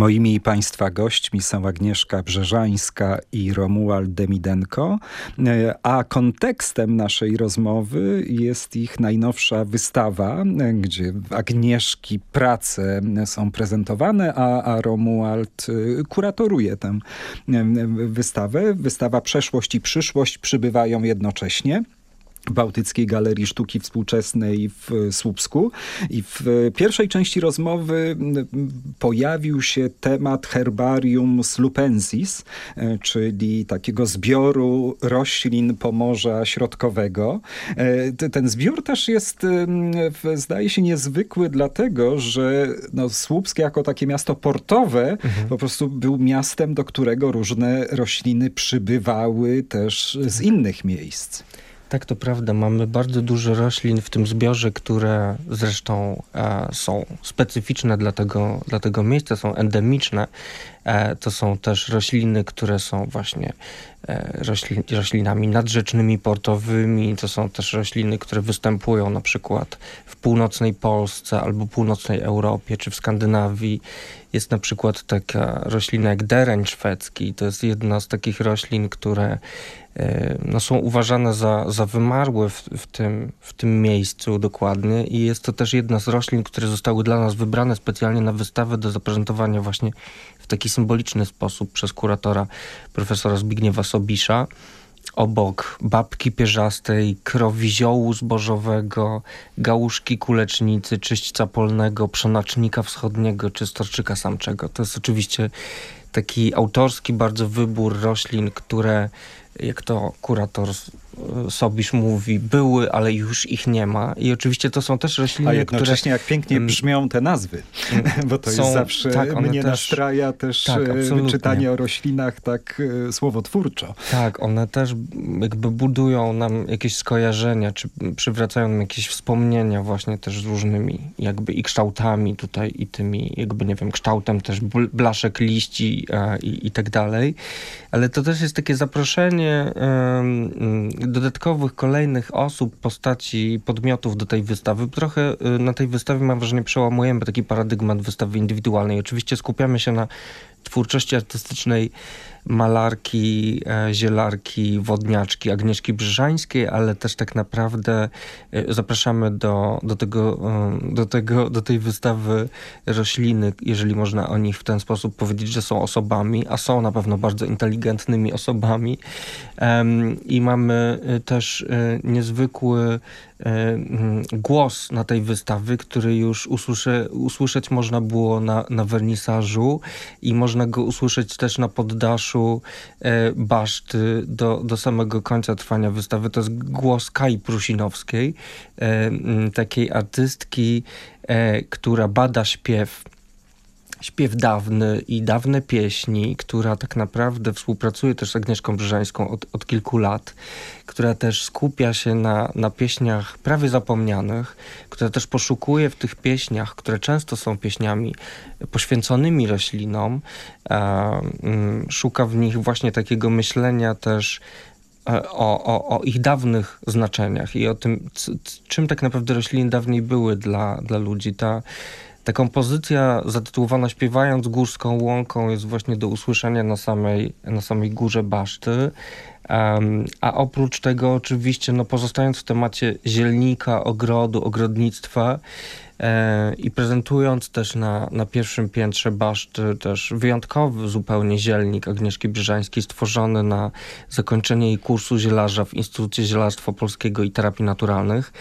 Moimi i Państwa gośćmi są Agnieszka Brzeżańska i Romuald Demidenko, e, a kontekstem naszej rozmowy jest ich najnowsza wystawa, e, gdzie Agnieszki prace są prezentowane, a, a Romuald e, kuratoruje tę wystawę. Wystawa Przeszłość i Przyszłość przybywają jednocześnie. Bałtyckiej Galerii Sztuki Współczesnej w Słupsku. I w pierwszej części rozmowy pojawił się temat herbarium slupensis, e, czyli takiego zbioru roślin Pomorza Środkowego. E, ten zbiór też jest, zdaje się, niezwykły dlatego, że no, Słupsk jako takie miasto portowe mhm. po prostu był miastem, do którego różne rośliny przybywały też z innych miejsc. Tak, to prawda. Mamy bardzo dużo roślin w tym zbiorze, które zresztą e, są specyficzne dla tego, dla tego miejsca, są endemiczne. E, to są też rośliny, które są właśnie e, roślin, roślinami nadrzecznymi, portowymi. To są też rośliny, które występują na przykład w północnej Polsce albo północnej Europie czy w Skandynawii. Jest na przykład taka roślina jak dereń szwedzki. To jest jedna z takich roślin, które no, są uważane za, za wymarłe w, w, tym, w tym miejscu dokładnie i jest to też jedna z roślin, które zostały dla nas wybrane specjalnie na wystawę do zaprezentowania właśnie w taki symboliczny sposób przez kuratora profesora Zbigniewa Sobisza obok babki pierzastej, krowiziołu zbożowego, gałuszki kulecznicy, czyśćca polnego, przonacznika wschodniego czy storczyka samczego. To jest oczywiście taki autorski bardzo wybór roślin, które jak to kurator Sobisz mówi, były, ale już ich nie ma. I oczywiście to są też rośliny, A jednocześnie które, jak pięknie brzmią te nazwy, bo to są, jest zawsze tak, mnie też, nastraja też tak, e, czytanie o roślinach tak e, słowotwórczo. Tak, one też jakby budują nam jakieś skojarzenia, czy przywracają nam jakieś wspomnienia właśnie też z różnymi jakby i kształtami tutaj i tymi jakby, nie wiem, kształtem też blaszek liści e, i, i tak dalej. Ale to też jest takie zaproszenie dodatkowych, kolejnych osób, postaci, podmiotów do tej wystawy. Trochę y, na tej wystawie mam wrażenie przełamujemy taki paradygmat wystawy indywidualnej. Oczywiście skupiamy się na twórczości artystycznej malarki, e, zielarki, wodniaczki Agnieszki Brzyżańskiej, ale też tak naprawdę e, zapraszamy do, do, tego, e, do, tego, do tej wystawy rośliny, jeżeli można o nich w ten sposób powiedzieć, że są osobami, a są na pewno bardzo inteligentnymi osobami. I mamy też niezwykły głos na tej wystawy, który już usłysze, usłyszeć można było na, na wernisażu i można go usłyszeć też na poddaszu e, baszty do, do samego końca trwania wystawy. To jest głos Kai Prusinowskiej, e, takiej artystki, e, która bada śpiew śpiew dawny i dawne pieśni, która tak naprawdę współpracuje też z Agnieszką Brzeżańską od, od kilku lat, która też skupia się na, na pieśniach prawie zapomnianych, która też poszukuje w tych pieśniach, które często są pieśniami poświęconymi roślinom, e, szuka w nich właśnie takiego myślenia też e, o, o, o, ich dawnych znaczeniach i o tym, czym tak naprawdę rośliny dawniej były dla, dla ludzi. Ta Ta kompozycja zatytułowana Śpiewając górską łąką jest właśnie do usłyszenia na samej, na samej górze baszty. Um, a oprócz tego oczywiście, no pozostając w temacie zielnika, ogrodu, ogrodnictwa e, i prezentując też na, na pierwszym piętrze baszty też wyjątkowy zupełnie zielnik Agnieszki Brzeżańskiej stworzony na zakończenie jej kursu zielarza w Instytucie Zielarstwa Polskiego i Terapii Naturalnych.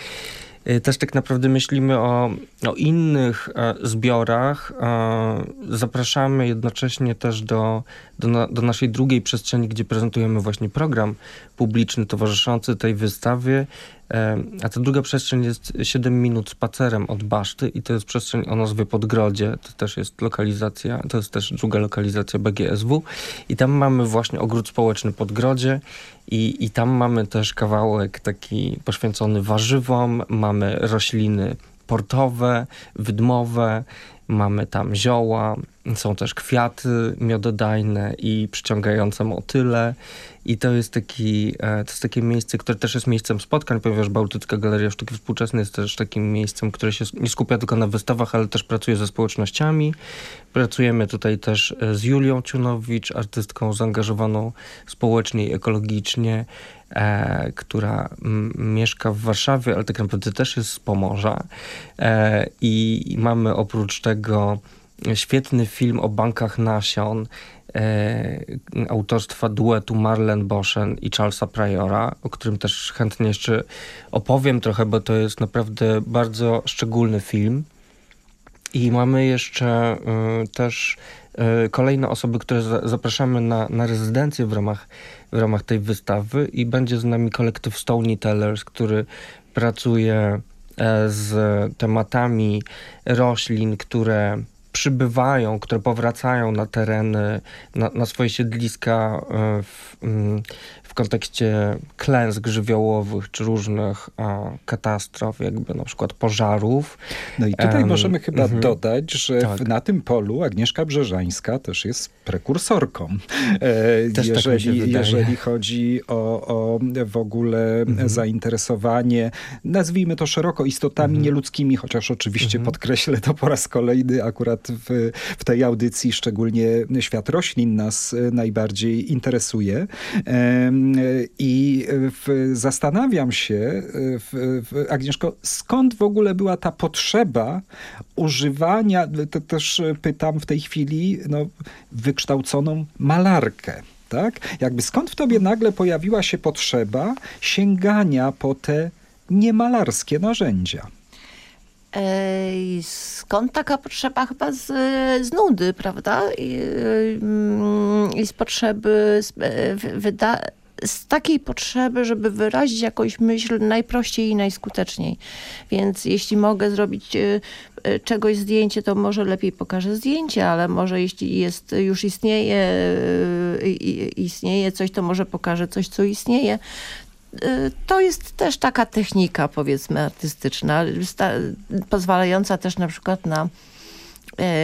Y, Też tak naprawdę myślimy o, o innych e, zbiorach. E, zapraszamy jednocześnie też do, do, do naszej drugiej przestrzeni, gdzie prezentujemy właśnie program publiczny towarzyszący tej wystawie. E, a ta druga przestrzeń jest 7 minut spacerem od Baszty i to jest przestrzeń o nazwie Podgrodzie. To też jest lokalizacja, to jest też druga lokalizacja BGSW. I tam mamy właśnie ogród społeczny Podgrodzie i, i tam mamy też kawałek taki poświęcony warzywom, mamy rośliny portowe, wydmowe, mamy tam zioła, są też kwiaty miododajne i przyciągające motyle. I to jest, taki, e, to jest takie miejsce, które też jest miejscem spotkań, ponieważ Bałtycka Galeria Sztuki Współczesnej jest też takim miejscem, które się nie skupia tylko na wystawach, ale też pracuje ze społecznościami. Pracujemy tutaj też e, z Julią Ciunowicz, artystką zaangażowaną społecznie i ekologicznie, e, która mieszka w Warszawie, ale tak naprawdę też jest z Pomorza. E, I mamy oprócz tego świetny film o bankach nasion e, autorstwa duetu Marlen Boschen i Charlesa Priora, o którym też chętnie jeszcze opowiem trochę, bo to jest naprawdę bardzo szczególny film. I mamy jeszcze y, też y, kolejne osoby, które za, zapraszamy na, na rezydencję w ramach, w ramach tej wystawy i będzie z nami kolektyw Stony Tellers, który pracuje e, z tematami roślin, które przybywają, które powracają na tereny, na, na swoje siedliska e, w, mm, w kontekście klęsk żywiołowych czy różnych a, katastrof, jakby na przykład pożarów. No i tutaj Em, możemy chyba mhm. dodać, że Tak. w, na tym polu Agnieszka Brzeżańska też jest prekursorką. E, Też tak jeżeli, wydaje. jeżeli chodzi o, o w ogóle Mhm. zainteresowanie, nazwijmy to szeroko, istotami Mhm. nieludzkimi, chociaż oczywiście podkreślę to po raz kolejny akurat w, w tej audycji, szczególnie świat roślin nas e, najbardziej interesuje. E, I w, zastanawiam się, w, Agnieszko, skąd w ogóle była ta potrzeba używania, to też pytam w tej chwili, no, wykształconą malarkę. Tak? Jakby skąd w tobie nagle pojawiła się potrzeba sięgania po te niemalarskie narzędzia? Ej, skąd taka potrzeba? Chyba z, z nudy, prawda? I, I z potrzeby, z, wy- wyda, z takiej potrzeby, żeby wyrazić jakąś myśl najprościej i najskuteczniej. Więc jeśli mogę zrobić e, e, czegoś zdjęcie, to może lepiej pokażę zdjęcie, ale może jeśli jest, już istnieje, e, istnieje coś, to może pokażę coś, co istnieje. To jest też taka technika, powiedzmy, artystyczna, pozwalająca też na przykład na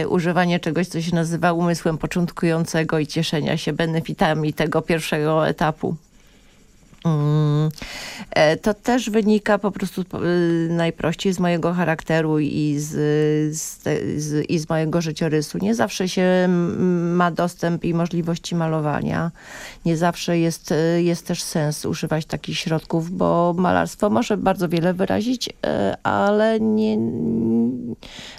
używanie czegoś, co się nazywa umysłem początkującego i cieszenia się benefitami tego pierwszego etapu. Mm, e, To też wynika po prostu y, najprościej z mojego charakteru i z, z, z, i z mojego życiorysu. Nie zawsze się ma dostęp i możliwości malowania. Nie zawsze jest, y, jest też sens używać takich środków, bo malarstwo może bardzo wiele wyrazić, y, ale, nie,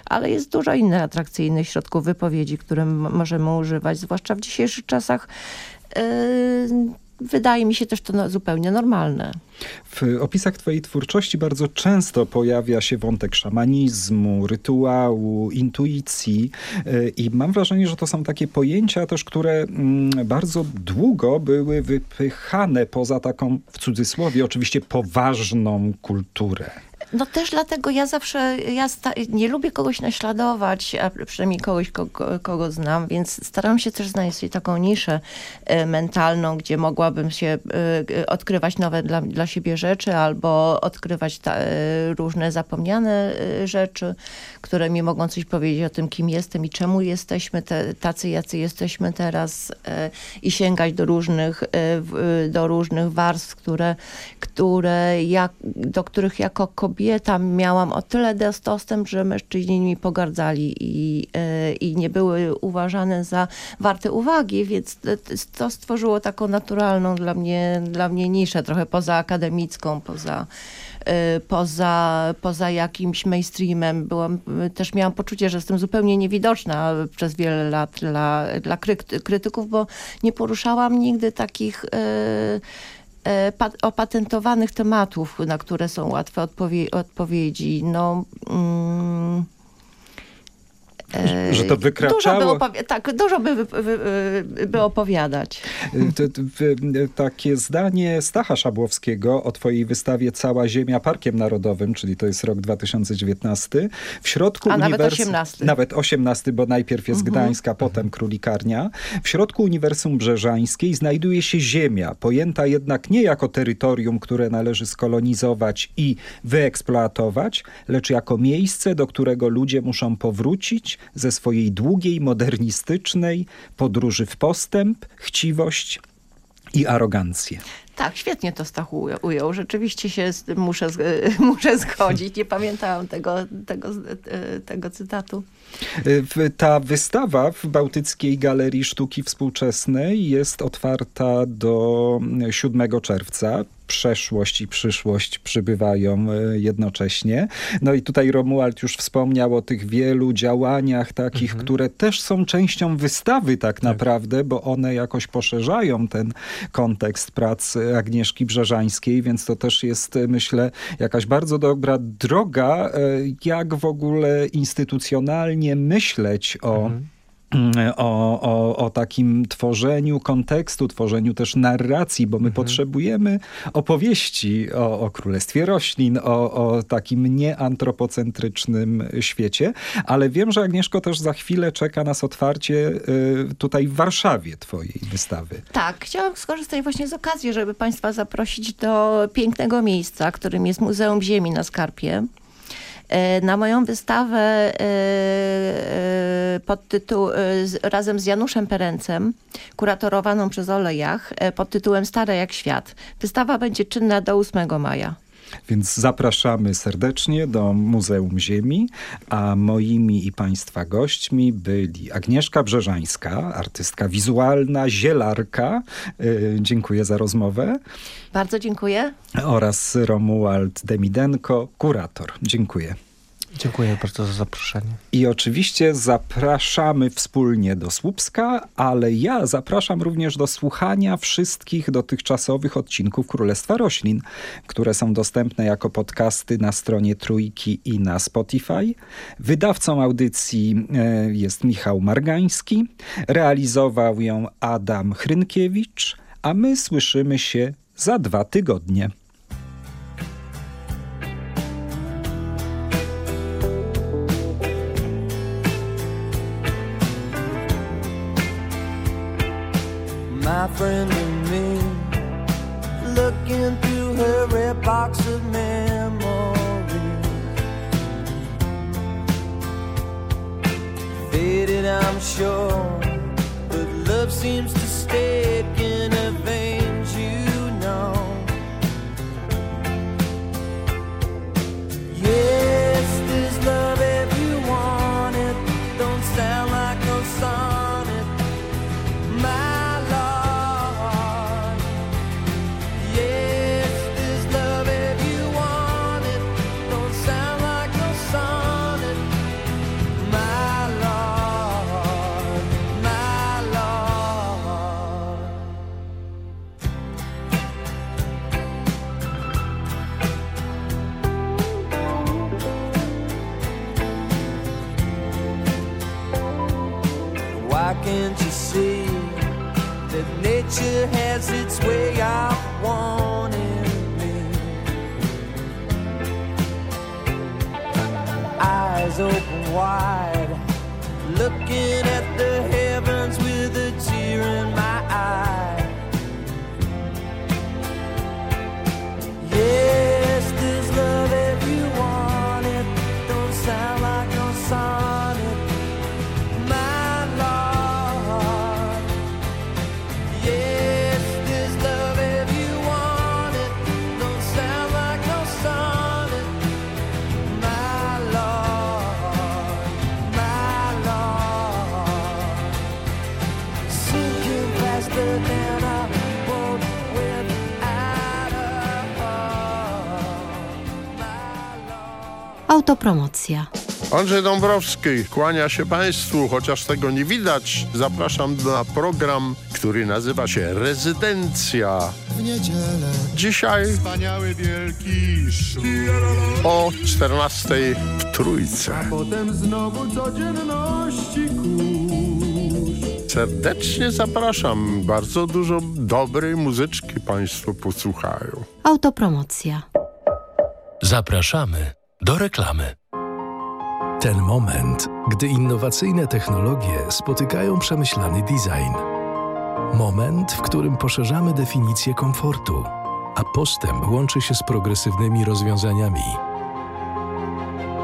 ale jest dużo innych atrakcyjnych środków wypowiedzi, które możemy używać, zwłaszcza w dzisiejszych czasach. Wydaje mi się też to no, zupełnie normalne. W opisach twojej twórczości bardzo często pojawia się wątek szamanizmu, rytuału, intuicji e, i mam wrażenie, że to są takie pojęcia też, które mm, bardzo długo były wypychane poza taką, w cudzysłowie oczywiście, poważną kulturę. No też dlatego ja zawsze, ja nie lubię kogoś naśladować, a przynajmniej kogoś, kogo, kogo znam, więc staram się też znaleźć taką niszę e, mentalną, gdzie mogłabym się e, odkrywać nowe dla, dla siebie rzeczy albo odkrywać ta, e, różne zapomniane rzeczy, które mi mogą coś powiedzieć o tym, kim jestem i czemu jesteśmy te, tacy, jacy jesteśmy teraz i sięgać do różnych, do różnych warstw, które, które jak, do których jako kobieta robię, tam miałam o tyle dos- dostęp, że mężczyźni mi pogardzali i, e, i nie były uważane za warte uwagi, więc to- stworzyło taką naturalną dla mnie, dla mnie niszę, trochę poza akademicką, poza e, poza, poza jakimś mainstreamem. Byłam, też miałam poczucie, że jestem zupełnie niewidoczna przez wiele lat dla, dla kry- krytyków, bo nie poruszałam nigdy takich pa- opatentowanych tematów, na które są łatwe odpowie- odpowiedzi. No, mm, e, Że to wykraczało- Dużo by opowi- tak, dużo by, by, by, opowiadać. To- to- w- Takie zdanie Stacha Szabłowskiego o twojej wystawie Cała Ziemia Parkiem Narodowym, czyli to jest rok 2019. W środku A nawet uniwersum- 18. Nawet 18, bo najpierw jest Mhm. Gdańska, potem Królikarnia. W środku Uniwersum Brzeżańskiej znajduje się ziemia, pojęta jednak nie jako terytorium, które należy skolonizować i wyeksploatować, lecz jako miejsce, do którego ludzie muszą powrócić ze swojej długiej, modernistycznej podróży w postęp, chciwość i arogancję. Tak, świetnie to Stach uja- ujął. Rzeczywiście się z tym muszę, muszę zgodzić. Nie pamiętałam tego, tego, e, tego cytatu. Ta wystawa w Bałtyckiej Galerii Sztuki Współczesnej jest otwarta do 7 czerwca. Przeszłość i przyszłość przybywają y, jednocześnie. No i tutaj Romuald już wspomniał o tych wielu działaniach takich, które też są częścią wystawy tak naprawdę, bo one jakoś poszerzają ten kontekst prac Agnieszki Brzeżańskiej, więc to też jest, y, myślę, jakaś bardzo dobra droga, y, jak w ogóle instytucjonalnie myśleć o mm, O, o, o takim tworzeniu kontekstu, tworzeniu też narracji, bo my potrzebujemy opowieści o, o królestwie roślin, o, o takim nieantropocentrycznym świecie, ale wiem, że Agnieszko też za chwilę czeka nas otwarcie y, tutaj w Warszawie twojej wystawy. Tak, chciałam skorzystać właśnie z okazji, żeby Państwa zaprosić do pięknego miejsca, którym jest Muzeum Ziemi na Skarpie. E, Na moją wystawę e, e, pod tytuł, razem z Januszem Perencem, kuratorowaną przez Olejach, pod tytułem Stare jak świat. Wystawa będzie czynna do 8 maja. Więc zapraszamy serdecznie do Muzeum Ziemi, a moimi i Państwa gośćmi byli Agnieszka Brzeżańska, artystka wizualna, zielarka. Y, dziękuję za rozmowę. Bardzo dziękuję. Oraz Romuald Demidenko, kurator. Dziękuję. Dziękuję bardzo za zaproszenie. I oczywiście zapraszamy wspólnie do Słupska, ale ja zapraszam również do słuchania wszystkich dotychczasowych odcinków Królestwa Roślin, które są dostępne jako podcasty na stronie Trójki i na Spotify. Wydawcą audycji e, jest Michał Margański, realizował ją Adam Hrynkiewicz, a my słyszymy się za dwa tygodnie. My friend and me, looking through her red box of memories. Faded, I'm sure, but love seems to stick Autopromocja. Andrzej Dąbrowski kłania się Państwu, chociaż tego nie widać. Zapraszam na program, który nazywa się Rezydencja. W niedzielę Dzisiaj wspaniały wielki szum. o 14 w Trójce. Potem znowu codzienności kurz. Serdecznie zapraszam. Bardzo dużo dobrej muzyczki Państwo posłuchają. Autopromocja. Zapraszamy do reklamy. Ten moment, gdy innowacyjne technologie spotykają przemyślany design. Moment, w którym poszerzamy definicję komfortu, a postęp łączy się z progresywnymi rozwiązaniami.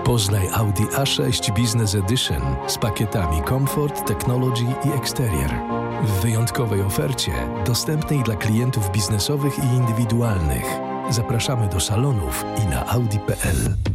Poznaj Audi A6 Business Edition z pakietami Comfort, Technology i Exterior. W wyjątkowej ofercie, dostępnej dla klientów biznesowych i indywidualnych. Zapraszamy do salonów i na audi.pl.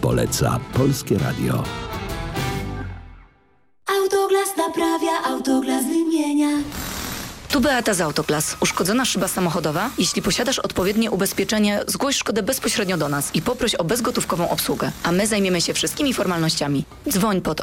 Poleca Polskie Radio. Autoglas naprawia, autoglas wymienia. Tu Beata z Autoglas. Uszkodzona szyba samochodowa? Jeśli posiadasz odpowiednie ubezpieczenie, zgłoś szkodę bezpośrednio do nas i poproś o bezgotówkową obsługę, a my zajmiemy się wszystkimi formalnościami. Dzwoń pod